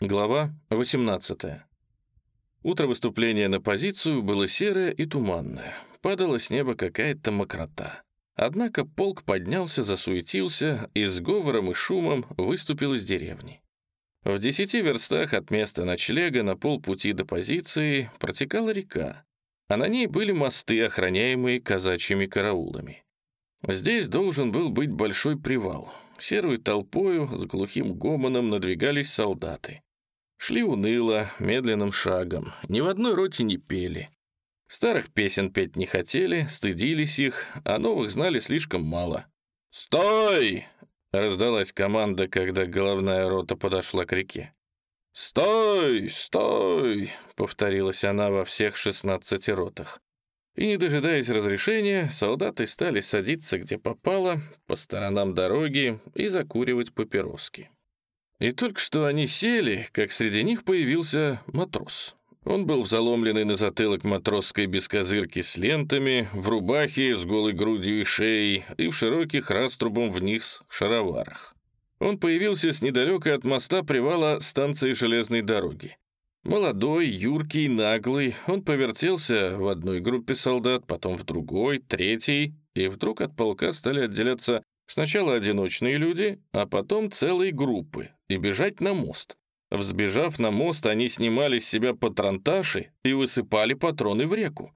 Глава 18. Утро выступления на позицию было серое и туманное. Падала с неба какая-то мокрота. Однако полк поднялся, засуетился и с говором и шумом выступил из деревни. В десяти верстах от места ночлега на полпути до позиции протекала река, а на ней были мосты, охраняемые казачьими караулами. Здесь должен был быть большой привал. Серую толпою с глухим гомоном надвигались солдаты. Шли уныло, медленным шагом, ни в одной роте не пели. Старых песен петь не хотели, стыдились их, а новых знали слишком мало. «Стой!» — раздалась команда, когда головная рота подошла к реке. «Стой! Стой!» — повторилась она во всех шестнадцати ротах. И, не дожидаясь разрешения, солдаты стали садиться где попало, по сторонам дороги и закуривать папироски. И только что они сели, как среди них появился матрос. Он был в заломленной на затылок матросской бескозырке с лентами, в рубахе с голой грудью и шеей и в широких раструбом вниз шароварах. Он появился с недалекой от моста привала станции железной дороги. Молодой, юркий, наглый, он повертелся в одной группе солдат, потом в другой, третьей, и вдруг от полка стали отделяться Сначала одиночные люди, а потом целые группы, и бежать на мост. Взбежав на мост, они снимали с себя патронташи и высыпали патроны в реку.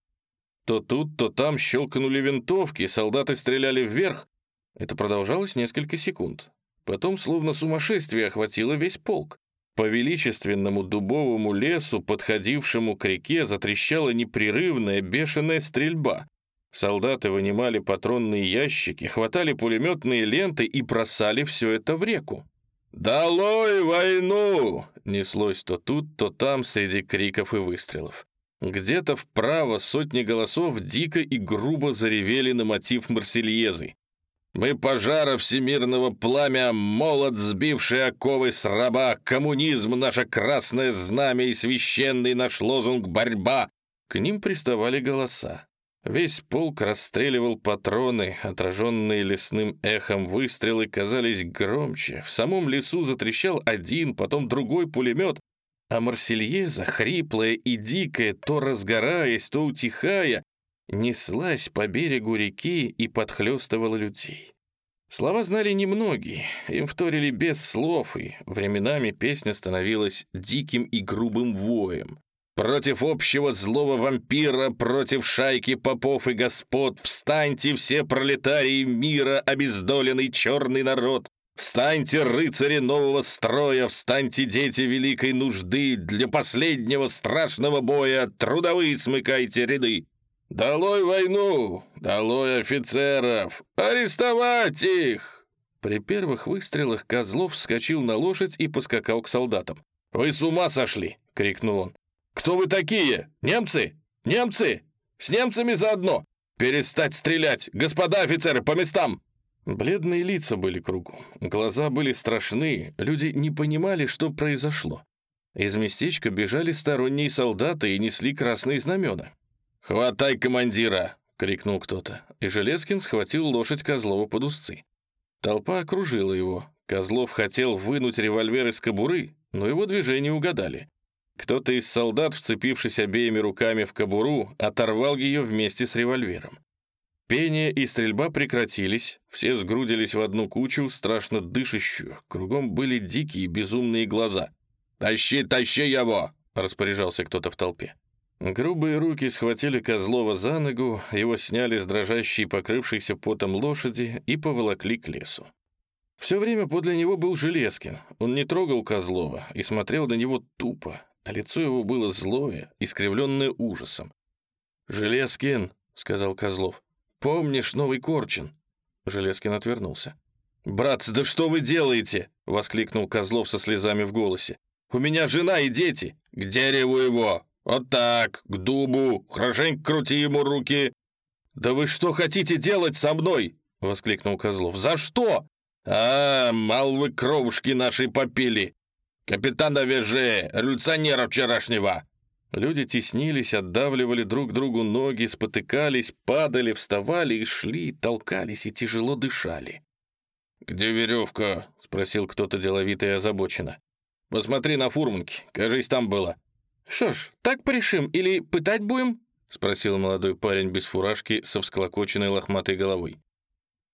То тут, то там щелкнули винтовки, солдаты стреляли вверх. Это продолжалось несколько секунд. Потом словно сумасшествие охватило весь полк. По величественному дубовому лесу, подходившему к реке, затрещала непрерывная бешеная стрельба. Солдаты вынимали патронные ящики, хватали пулеметные ленты и бросали все это в реку. «Долой войну!» неслось то тут, то там среди криков и выстрелов. Где-то вправо сотни голосов дико и грубо заревели на мотив Марсельезы. «Мы пожара всемирного пламя, молот, сбивший оковы с раба, коммунизм, наше красное знамя и священный наш лозунг «Борьба!» К ним приставали голоса. Весь полк расстреливал патроны, отраженные лесным эхом выстрелы казались громче. В самом лесу затрещал один, потом другой пулемет, а Марсельеза, хриплая и дикая, то разгораясь, то утихая, неслась по берегу реки и подхлестывала людей. Слова знали немногие, им вторили без слов, и временами песня становилась диким и грубым воем. Против общего злого вампира, против шайки попов и господ, встаньте все пролетарии мира, обездоленный черный народ. Встаньте, рыцари нового строя, встаньте, дети великой нужды, для последнего страшного боя трудовые смыкайте ряды. Долой войну, долой офицеров, арестовать их! При первых выстрелах Козлов вскочил на лошадь и поскакал к солдатам. «Вы с ума сошли!» — крикнул он. «Кто вы такие? Немцы? Немцы? С немцами заодно! Перестать стрелять! Господа офицеры, по местам!» Бледные лица были кругом, глаза были страшны, люди не понимали, что произошло. Из местечка бежали сторонние солдаты и несли красные знамена. «Хватай командира!» — крикнул кто-то, и Железкин схватил лошадь Козлова под узцы. Толпа окружила его. Козлов хотел вынуть револьвер из кобуры, но его движение угадали. Кто-то из солдат, вцепившись обеими руками в кобуру, оторвал ее вместе с револьвером. Пение и стрельба прекратились, все сгрудились в одну кучу, страшно дышащую, кругом были дикие безумные глаза. «Тащи, тащи его!» — распоряжался кто-то в толпе. Грубые руки схватили Козлова за ногу, его сняли с дрожащей, покрывшейся потом лошади и поволокли к лесу. Все время подле него был Железкин. Он не трогал Козлова и смотрел на него тупо, а лицо его было злое, искривленное ужасом. «Железкин», — сказал Козлов, — «помнишь новый Корчин?» Железкин отвернулся. «Братцы, да что вы делаете?» — воскликнул Козлов со слезами в голосе. «У меня жена и дети. К дереву его. Вот так, к дубу. Хорошенько крути ему руки». «Да вы что хотите делать со мной?» — воскликнул Козлов. «За что?» «А, мал вы кровушки нашей попили. «Капитана Веже, революционера вчерашнего!» Люди теснились, отдавливали друг другу ноги, спотыкались, падали, вставали и шли, толкались и тяжело дышали. «Где веревка?» — спросил кто-то деловито и озабоченно. Посмотри на фурманки, кажись, там было». «Что ж, так порешим или пытать будем?» — спросил молодой парень без фуражки со всклокоченной лохматой головой.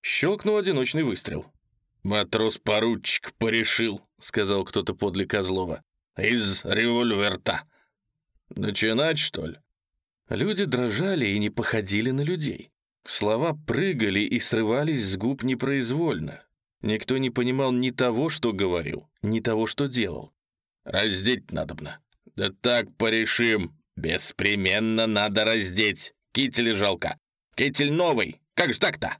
Щелкнул одиночный выстрел. «Матрос-поручик порешил», — сказал кто-то подле Козлова. «Из револьверта». «Начинать, что ли?» Люди дрожали и не походили на людей. Слова прыгали и срывались с губ непроизвольно. Никто не понимал ни того, что говорил, ни того, что делал. «Раздеть надобно». «Да так порешим. Беспременно надо раздеть. Китель жалко. Китель новый. Как же так-то?»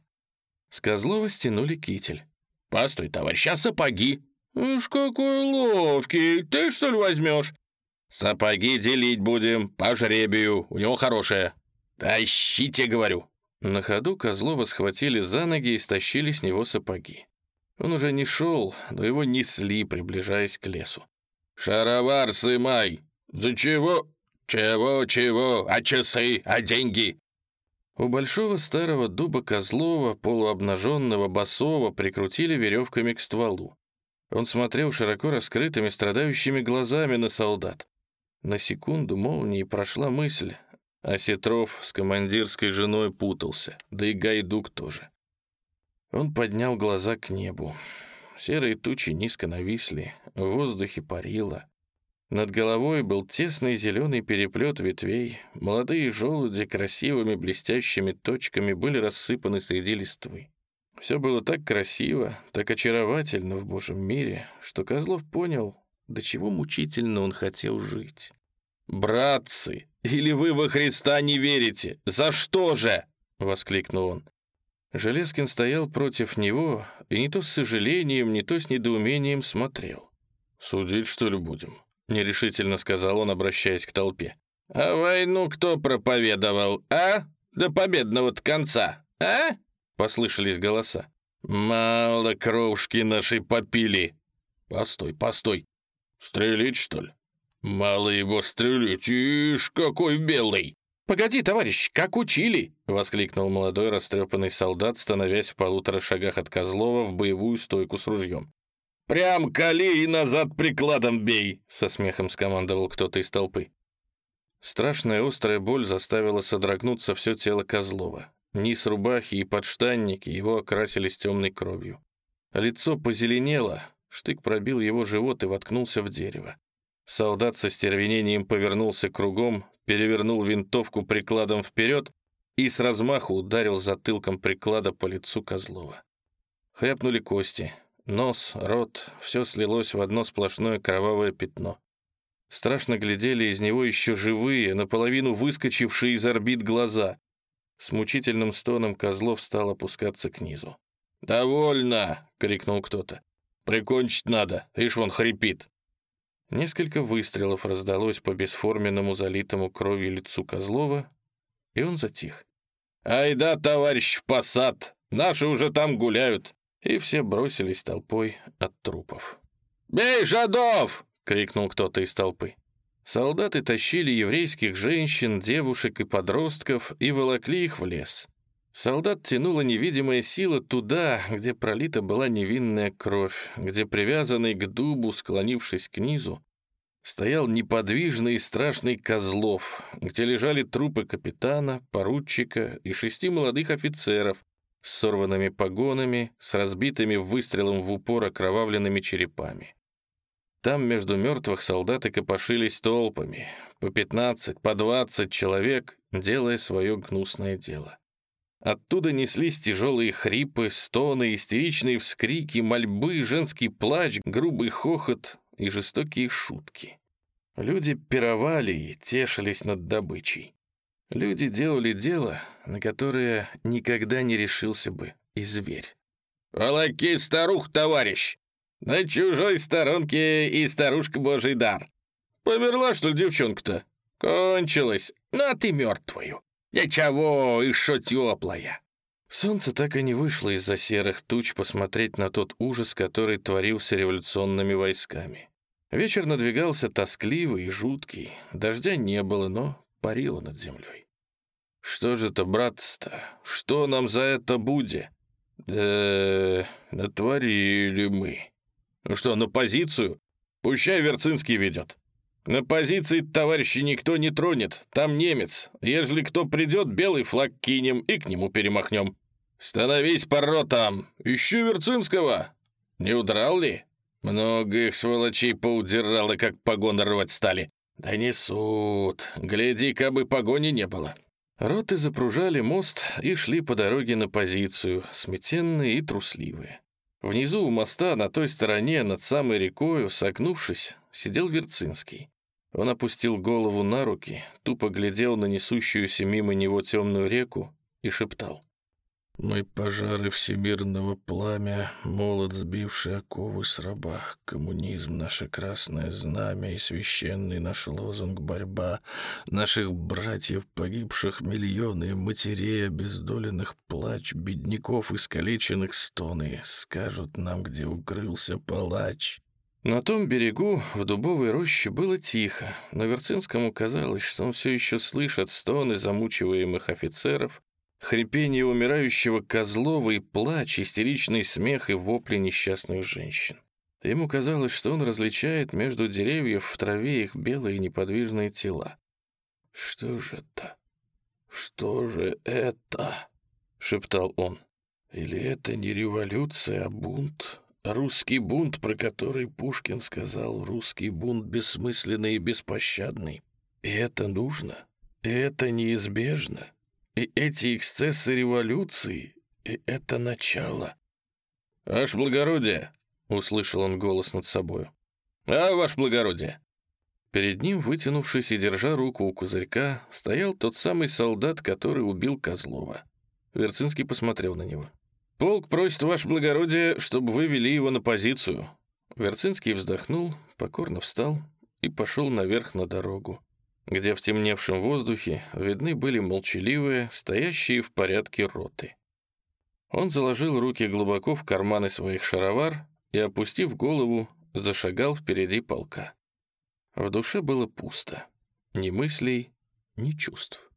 С Козлова стянули китель. «Постой, товарищ, а сапоги?» «Уж какой ловкий! Ты, что ли, возьмешь?» «Сапоги делить будем, по жребию, у него хорошее». «Тащите, говорю». На ходу Козлова схватили за ноги и стащили с него сапоги. Он уже не шел, но его несли, приближаясь к лесу. «Шаровар сымай!» «За чего?» «Чего, чего? А часы? А деньги?» У большого старого дуба Козлова, полуобнаженного, босого, прикрутили веревками к стволу. Он смотрел широко раскрытыми, страдающими глазами на солдат. На секунду молнии прошла мысль, а Сетров с командирской женой путался, да и Гайдук тоже. Он поднял глаза к небу. Серые тучи низко нависли, в воздухе парило. Над головой был тесный зеленый переплет ветвей, молодые желуди красивыми блестящими точками были рассыпаны среди листвы. Все было так красиво, так очаровательно в Божьем мире, что Козлов понял, до чего мучительно он хотел жить. «Братцы, или вы во Христа не верите? За что же?» — воскликнул он. Железкин стоял против него и не то с сожалением, не то с недоумением смотрел. «Судить, что ли, будем?» — нерешительно сказал он, обращаясь к толпе. «А войну кто проповедовал, а? До победного-то конца, а?» — послышались голоса. «Мало кровушки нашей попили!» «Постой, постой! Стрелить, что ли?» «Мало его стрелять, ишь, какой белый!» «Погоди, товарищ, как учили!» — воскликнул молодой растрепанный солдат, становясь в полутора шагах от Козлова в боевую стойку с ружьем. «Прям кали и назад прикладом бей!» — со смехом скомандовал кто-то из толпы. Страшная острая боль заставила содрогнуться все тело Козлова. Низ рубахи и подштанники его окрасились темной кровью. Лицо позеленело, штык пробил его живот и воткнулся в дерево. Солдат со стервенением повернулся кругом, перевернул винтовку прикладом вперед и с размаху ударил затылком приклада по лицу Козлова. Хряпнули кости, Нос, рот — все слилось в одно сплошное кровавое пятно. Страшно глядели из него еще живые, наполовину выскочившие из орбит глаза. С мучительным стоном Козлов стал опускаться к низу. «Довольно!» — крикнул кто-то. «Прикончить надо, ишь вон хрипит!» Несколько выстрелов раздалось по бесформенному залитому кровью лицу Козлова, и он затих. «Ай да, товарищ, в посад! Наши уже там гуляют!» и все бросились толпой от трупов. «Бей, Жадов!» — крикнул кто-то из толпы. Солдаты тащили еврейских женщин, девушек и подростков и волокли их в лес. Солдат тянула невидимая сила туда, где пролита была невинная кровь, где привязанный к дубу, склонившись к низу, стоял неподвижный и страшный Козлов, где лежали трупы капитана, поручика и шести молодых офицеров, с сорванными погонами, с разбитыми выстрелом в упор окровавленными черепами. Там между мертвых солдаты копошились толпами, по 15, по 20 человек, делая свое гнусное дело. Оттуда неслись тяжелые хрипы, стоны, истеричные вскрики, мольбы, женский плач, грубый хохот и жестокие шутки. Люди пировали и тешились над добычей. Люди делали дело, на которое никогда не решился бы и зверь. «Волоки старух, товарищ! На чужой сторонке и старушка божий дар. Померла, что ли, девчонка-то? Кончилась. Ну, а ты мертвую. Ничего, и шо теплая». Солнце так и не вышло из-за серых туч посмотреть на тот ужас, который творился революционными войсками. Вечер надвигался тоскливый и жуткий. Дождя не было, но парило над землей. «Что же это, братство? Что нам за это будет?» «Да, натворили мы». «Ну что, на позицию?» Пущай Верцинский ведет. На позиции товарищи никто не тронет, там немец. Ежели кто придет, белый флаг кинем и к нему перемахнем. Становись по ротам, ищу Верцинского. Не удрал ли? Много их сволочей поудирало, как погоны рвать стали. Да несут, гляди, кабы погони не было. Роты запружали мост и шли по дороге на позицию, сметенные и трусливые. Внизу у моста, на той стороне, над самой рекою, согнувшись, сидел Верцинский. Он опустил голову на руки, тупо глядел на несущуюся мимо него темную реку и шептал. «Мы пожары всемирного пламя, молот, сбивший оковы с раба, коммунизм, наше красное знамя и священный наш лозунг борьба, наших братьев, погибших миллионы, матерей, обездоленных плач, бедняков, искалеченных стоны, скажут нам, где укрылся палач». На том берегу, в дубовой роще, было тихо, но Верцинскому казалось, что он все еще слышит стоны замучиваемых офицеров, хрипение умирающего Козлова и плач, истеричный смех и вопли несчастных женщин. Ему казалось, что он различает между деревьев в траве их белые неподвижные тела. «Что же это? Что же это?» — шептал он. «Или это не революция, а бунт?» Русский бунт, про который Пушкин сказал, русский бунт бессмысленный и беспощадный. И это нужно, и это неизбежно. И эти эксцессы революции, и это начало. «Ваше благородие!» — услышал он голос над собою. «А, ваше благородие!» Перед ним, вытянувшись и держа руку у козырька, стоял тот самый солдат, который убил Козлова. Верцинский посмотрел на него. «Полк просит, ваше благородие, чтобы вы вели его на позицию». Верцинский вздохнул, покорно встал и пошел наверх на дорогу, где в темневшем воздухе видны были молчаливые, стоящие в порядке роты. Он заложил руки глубоко в карманы своих шаровар и, опустив голову, зашагал впереди полка. В душе было пусто. Ни мыслей, ни чувств.